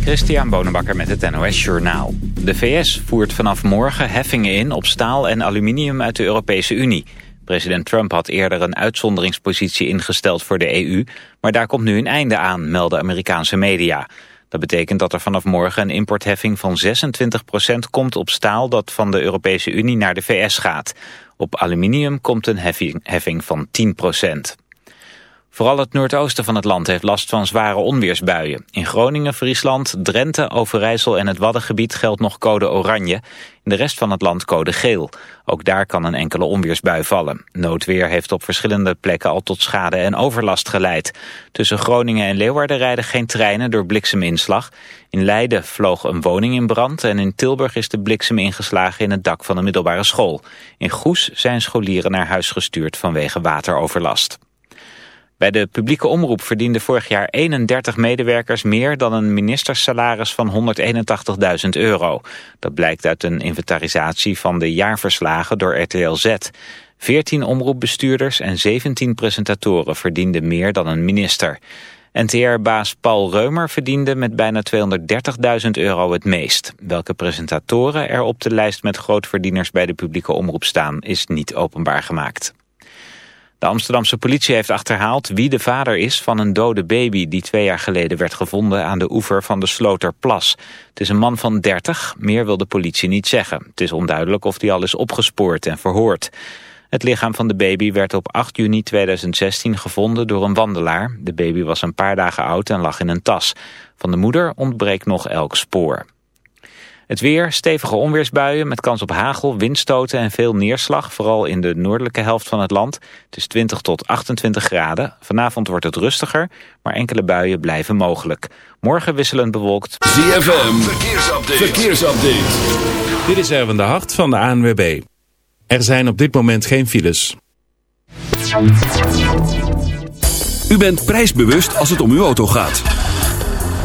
Christian Bonenbakker met het NOS Journaal. De VS voert vanaf morgen heffingen in op staal en aluminium uit de Europese Unie. President Trump had eerder een uitzonderingspositie ingesteld voor de EU... maar daar komt nu een einde aan, melden Amerikaanse media. Dat betekent dat er vanaf morgen een importheffing van 26% komt op staal... dat van de Europese Unie naar de VS gaat. Op aluminium komt een heffing, van 10 Vooral het noordoosten van het land heeft last van zware onweersbuien. In Groningen, Friesland, Drenthe, Overijssel en het Waddengebied geldt nog code oranje. In de rest van het land code geel. Ook daar kan een enkele onweersbui vallen. Noodweer heeft op verschillende plekken al tot schade en overlast geleid. Tussen Groningen en Leeuwarden rijden geen treinen door blikseminslag. In Leiden vloog een woning in brand en in Tilburg is de bliksem ingeslagen in het dak van een middelbare school. In Goes zijn scholieren naar huis gestuurd vanwege wateroverlast. Bij de publieke omroep verdienden vorig jaar 31 medewerkers meer dan een ministersalaris van 181.000 euro. Dat blijkt uit een inventarisatie van de jaarverslagen door RTL Z. 14 omroepbestuurders en 17 presentatoren verdienden meer dan een minister. NTR-baas Paul Reumer verdiende met bijna 230.000 euro het meest. Welke presentatoren er op de lijst met grootverdieners bij de publieke omroep staan is niet openbaar gemaakt. De Amsterdamse politie heeft achterhaald wie de vader is van een dode baby die twee jaar geleden werd gevonden aan de oever van de Sloterplas. Het is een man van 30, meer wil de politie niet zeggen. Het is onduidelijk of die al is opgespoord en verhoord. Het lichaam van de baby werd op 8 juni 2016 gevonden door een wandelaar. De baby was een paar dagen oud en lag in een tas. Van de moeder ontbreekt nog elk spoor. Het weer, stevige onweersbuien met kans op hagel, windstoten en veel neerslag. Vooral in de noordelijke helft van het land. Het is 20 tot 28 graden. Vanavond wordt het rustiger, maar enkele buien blijven mogelijk. Morgen wisselend bewolkt. ZFM, verkeersupdate. verkeersupdate. Dit is Erwin de Hart van de ANWB. Er zijn op dit moment geen files. U bent prijsbewust als het om uw auto gaat.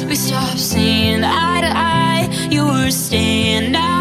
we stopped seeing eye to eye. You were staying out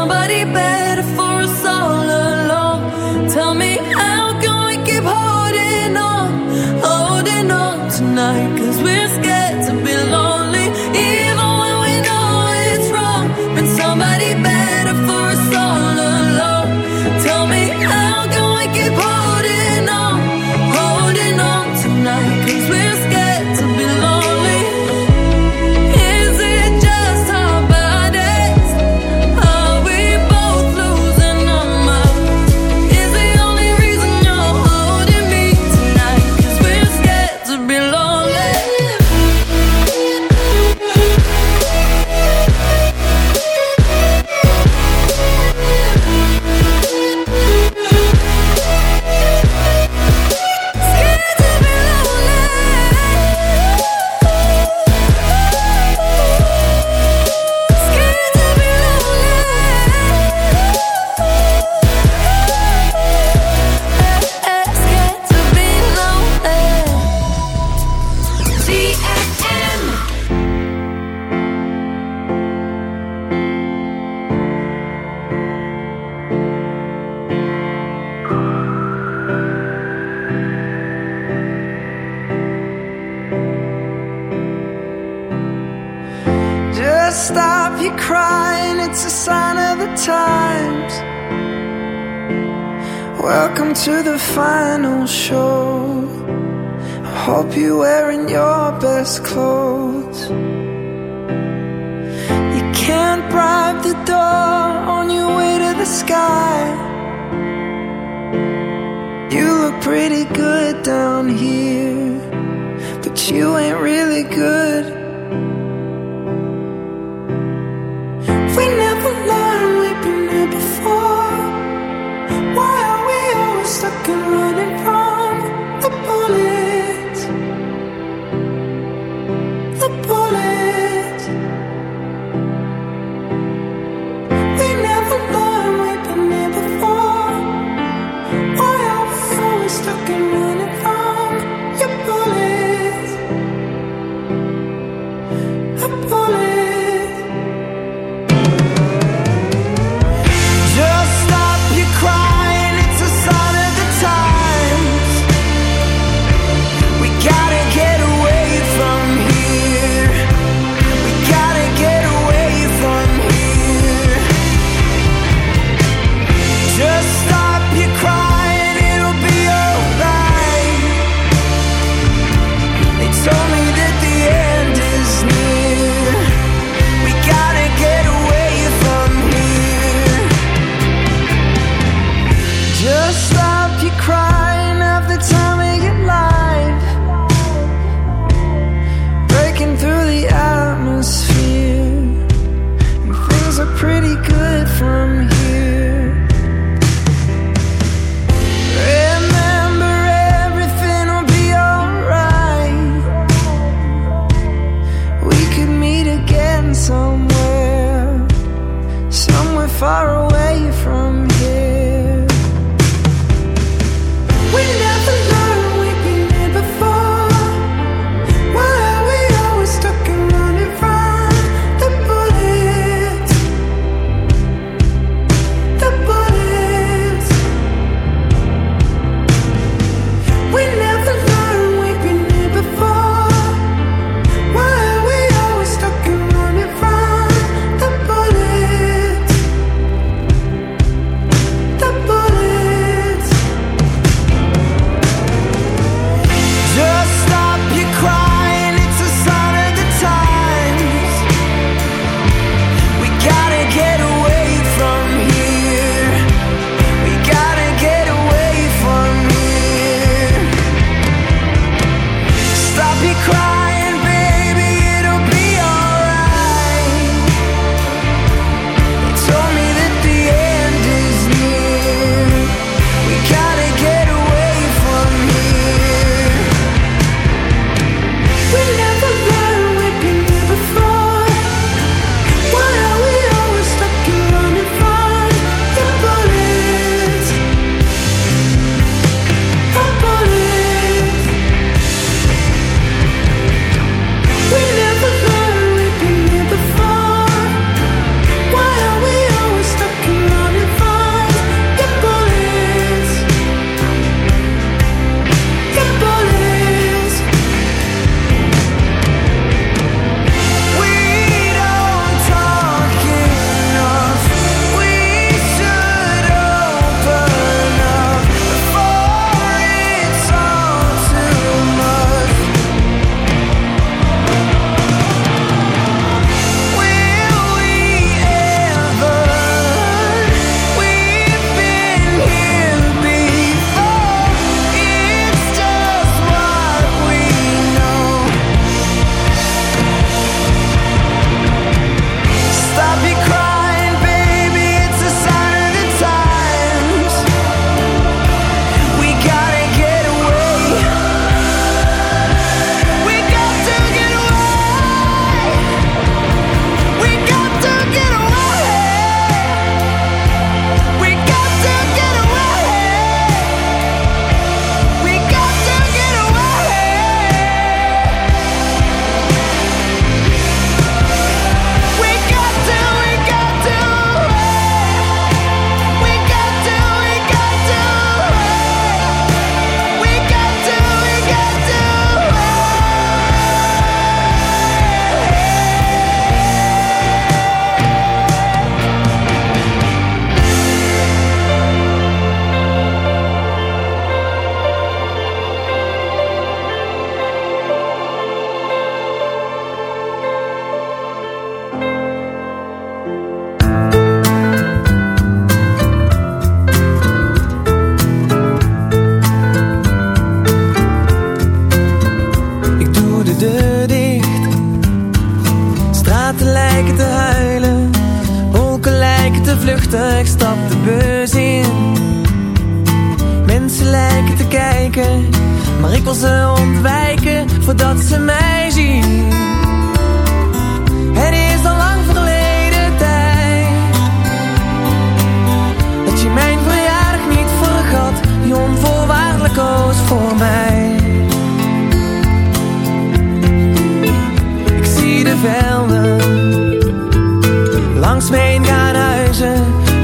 somebody better for here, but you ain't really good.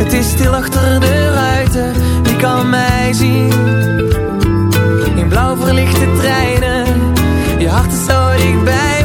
Het is stil achter de ruiten, wie kan mij zien? In blauw verlichte treinen, je hart is zo dichtbij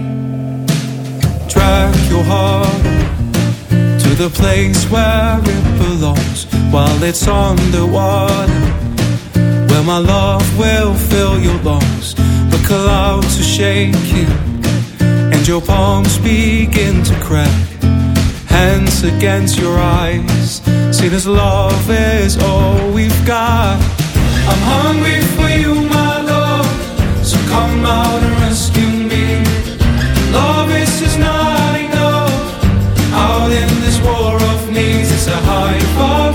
your heart to the place where it belongs while it's underwater. Where my love will fill your lungs, the clouds are shaking, and your palms begin to crack. Hands against your eyes, seen as love is all we've got. I'm hungry for you, my love, so come out and far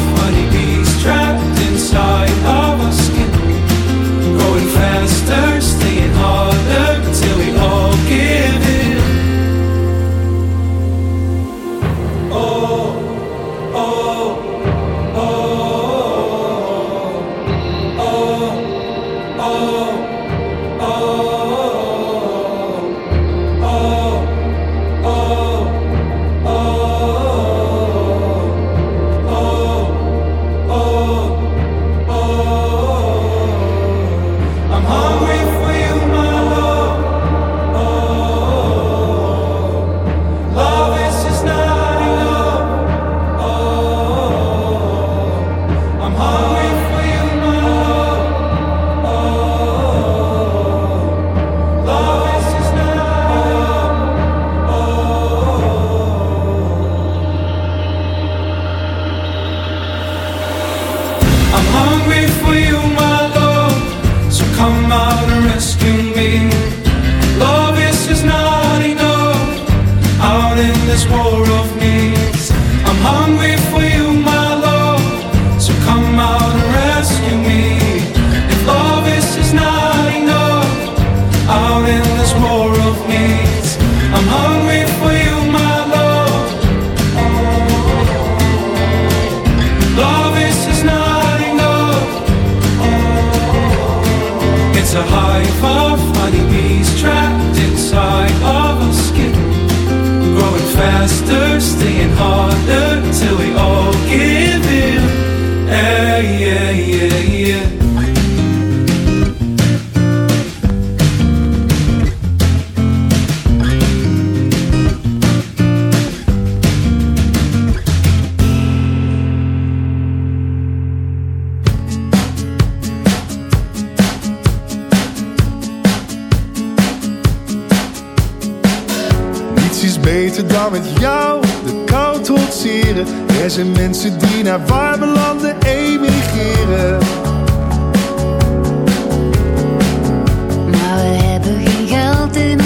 beter dan met jou de kou trotseren. Er zijn mensen die naar warme landen emigreren. Maar we hebben geen geld in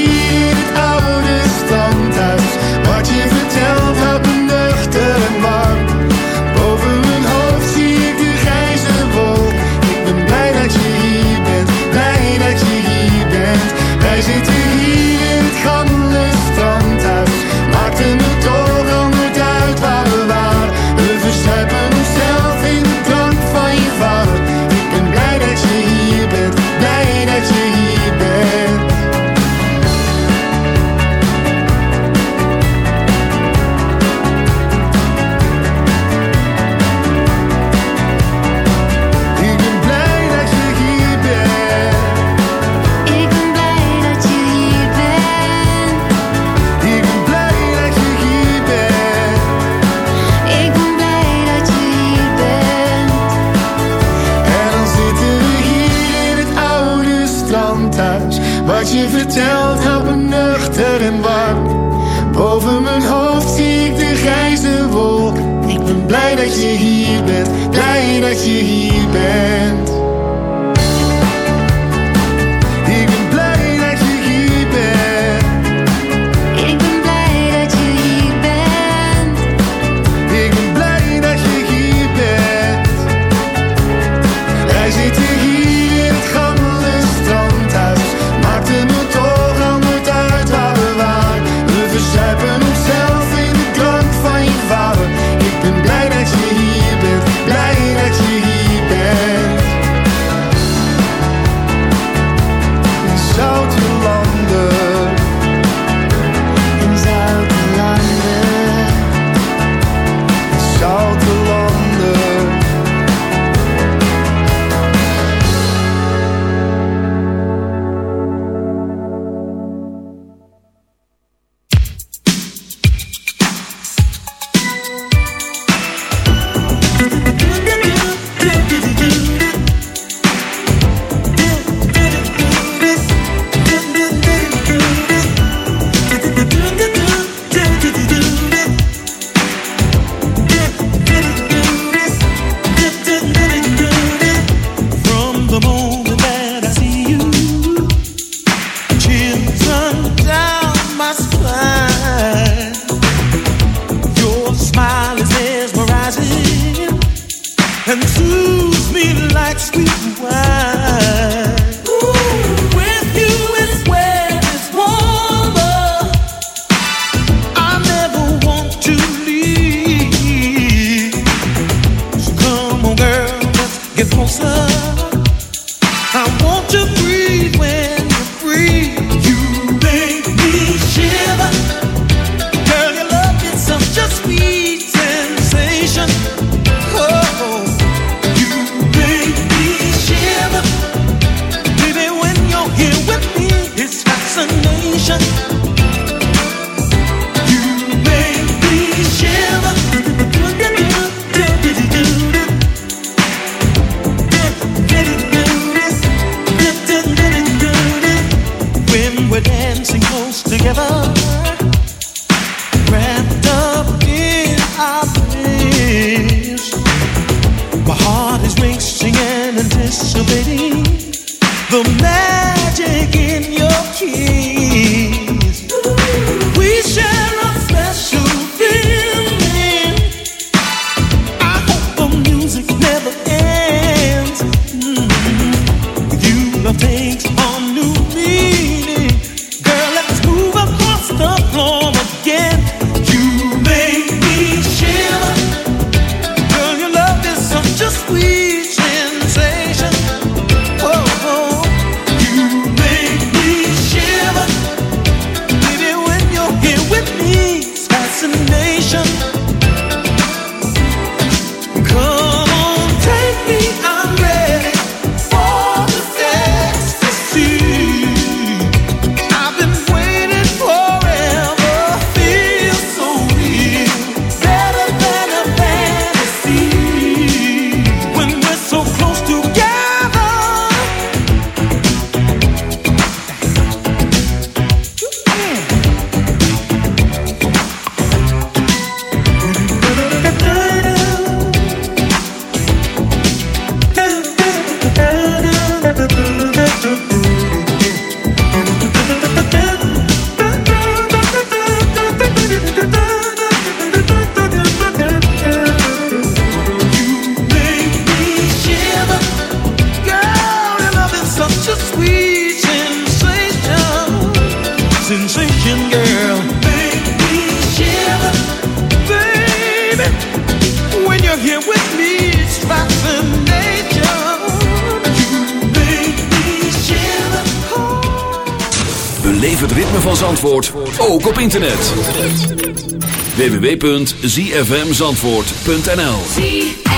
www.zfmzandvoort.nl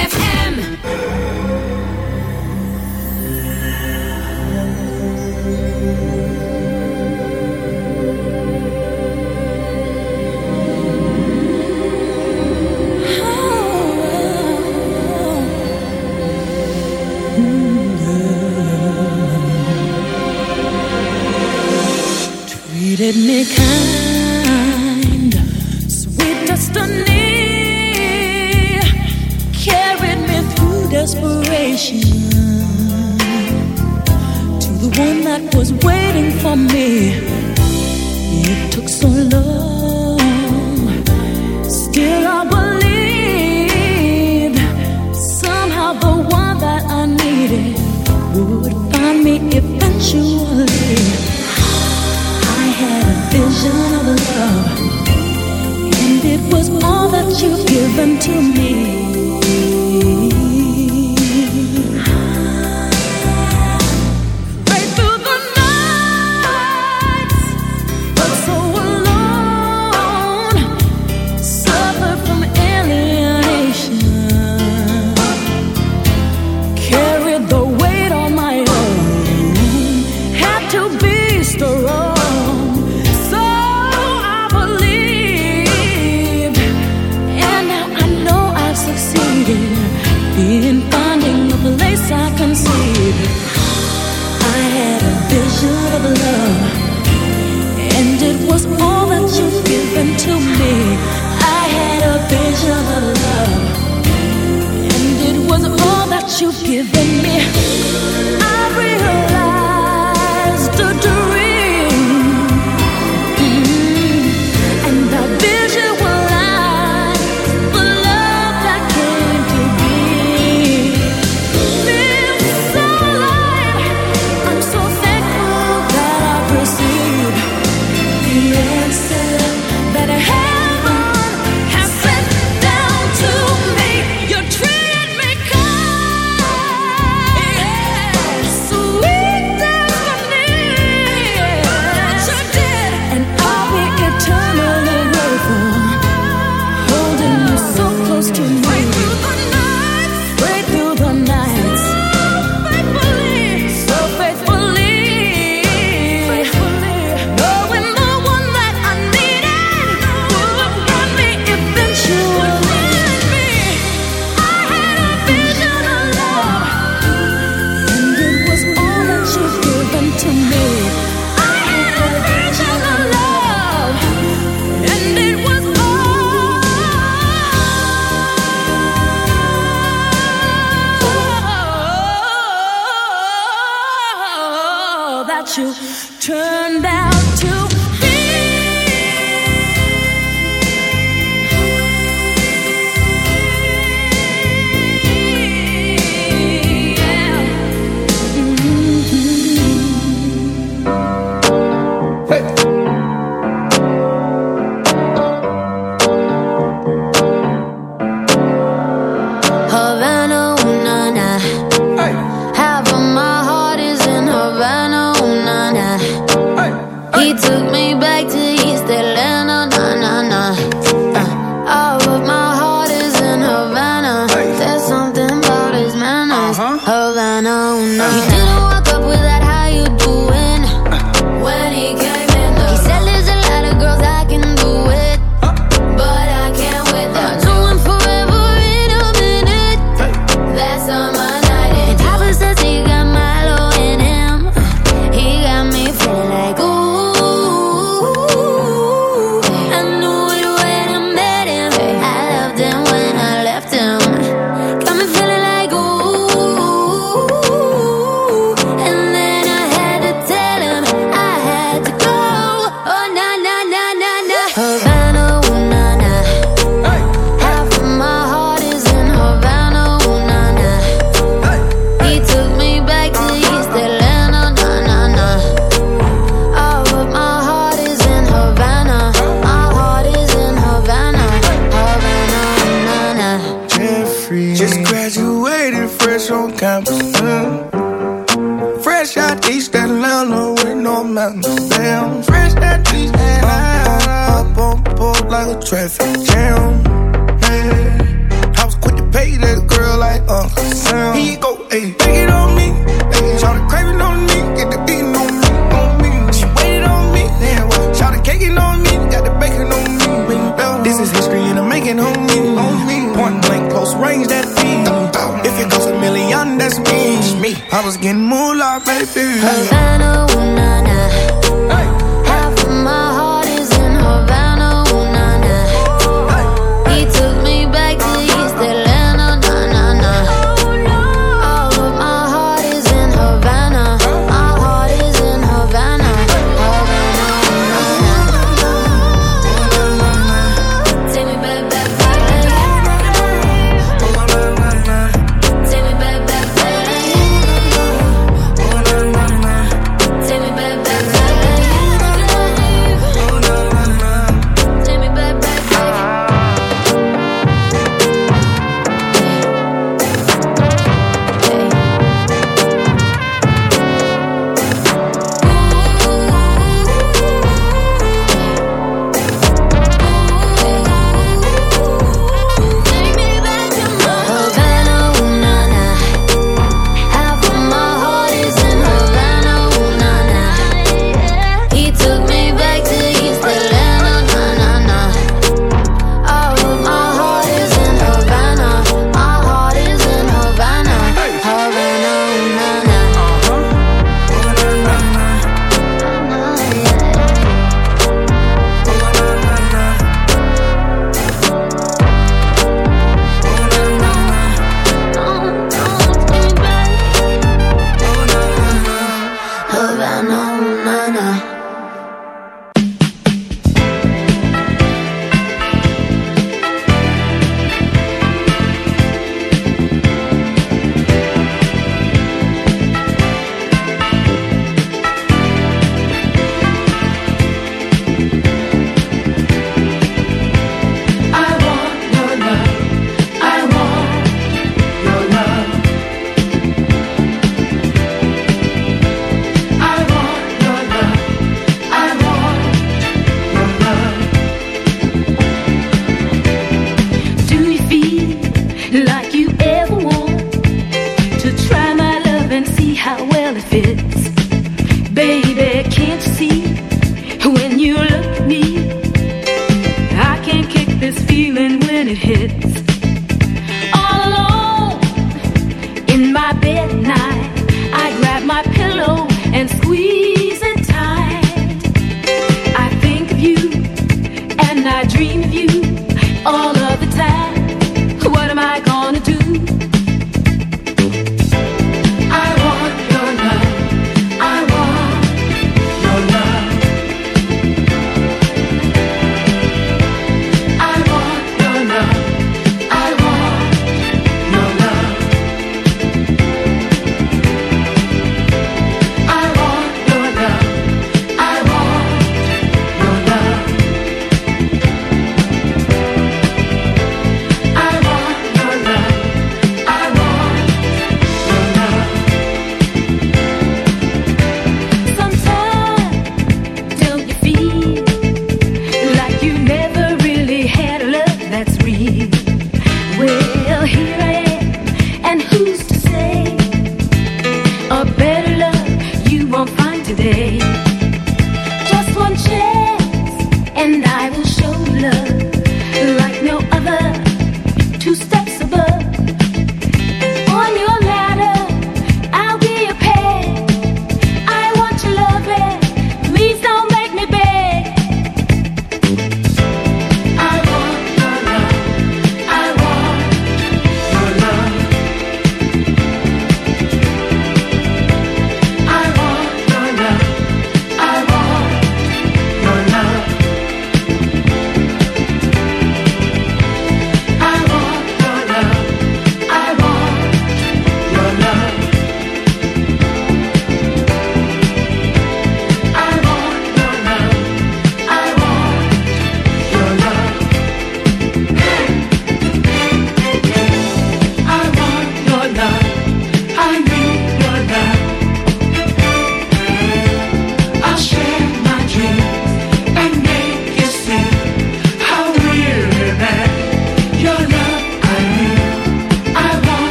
it hits.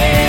day.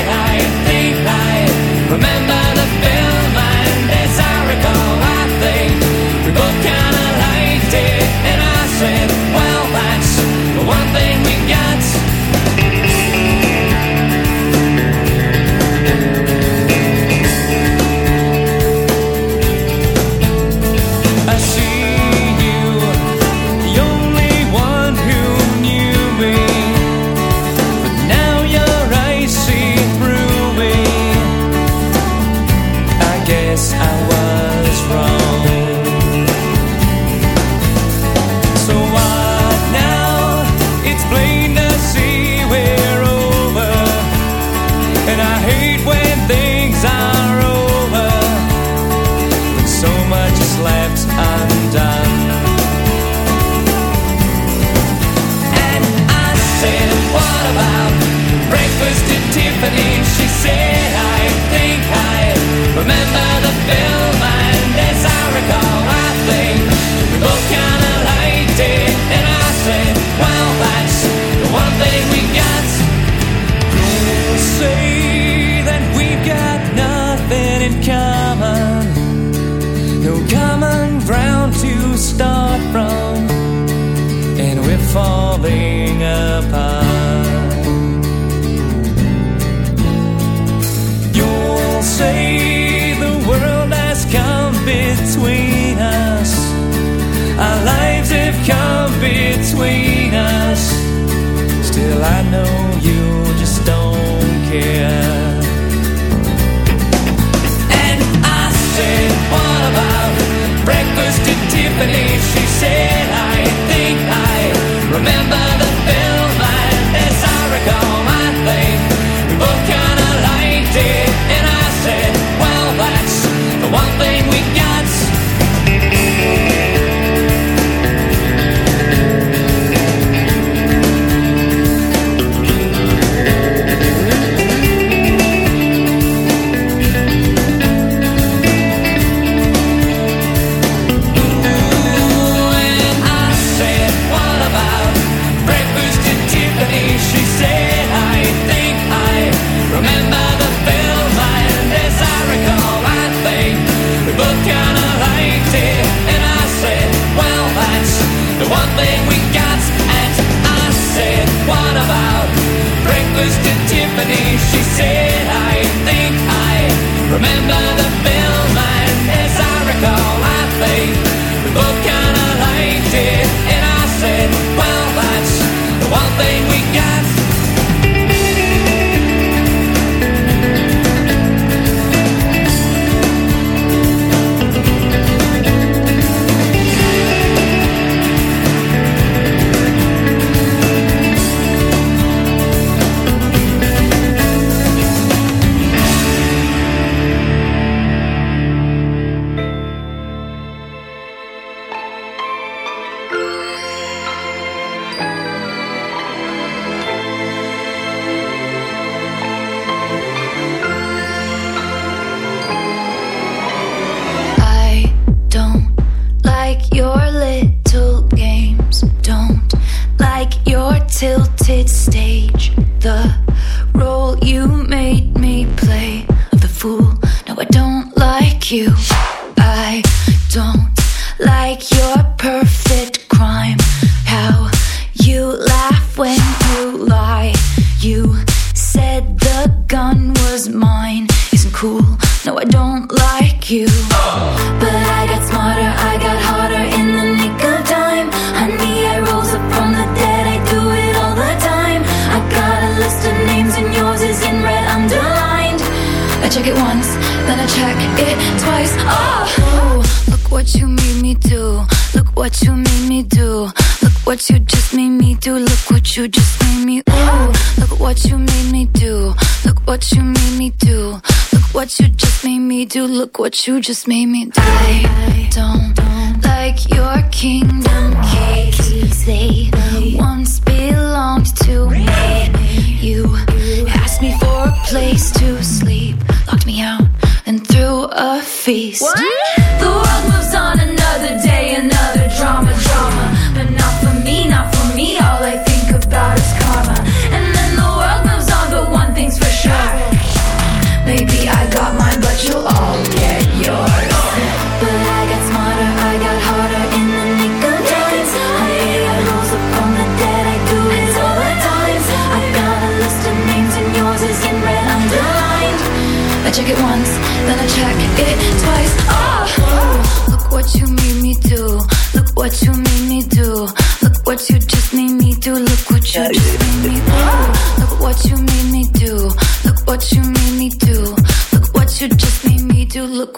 Remember the film and as I recall I think we both kinda liked it. And I said, well that's the one thing you just made me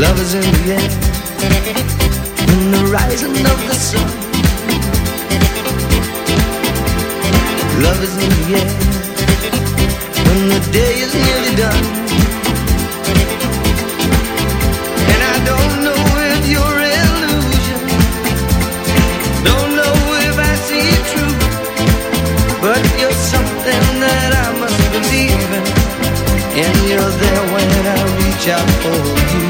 Love is in the air, in the rising of the sun. Love is in the air, when the day is nearly done. And I don't know if you're illusion, don't know if I see but you're something that I and you're there when I reach out for you.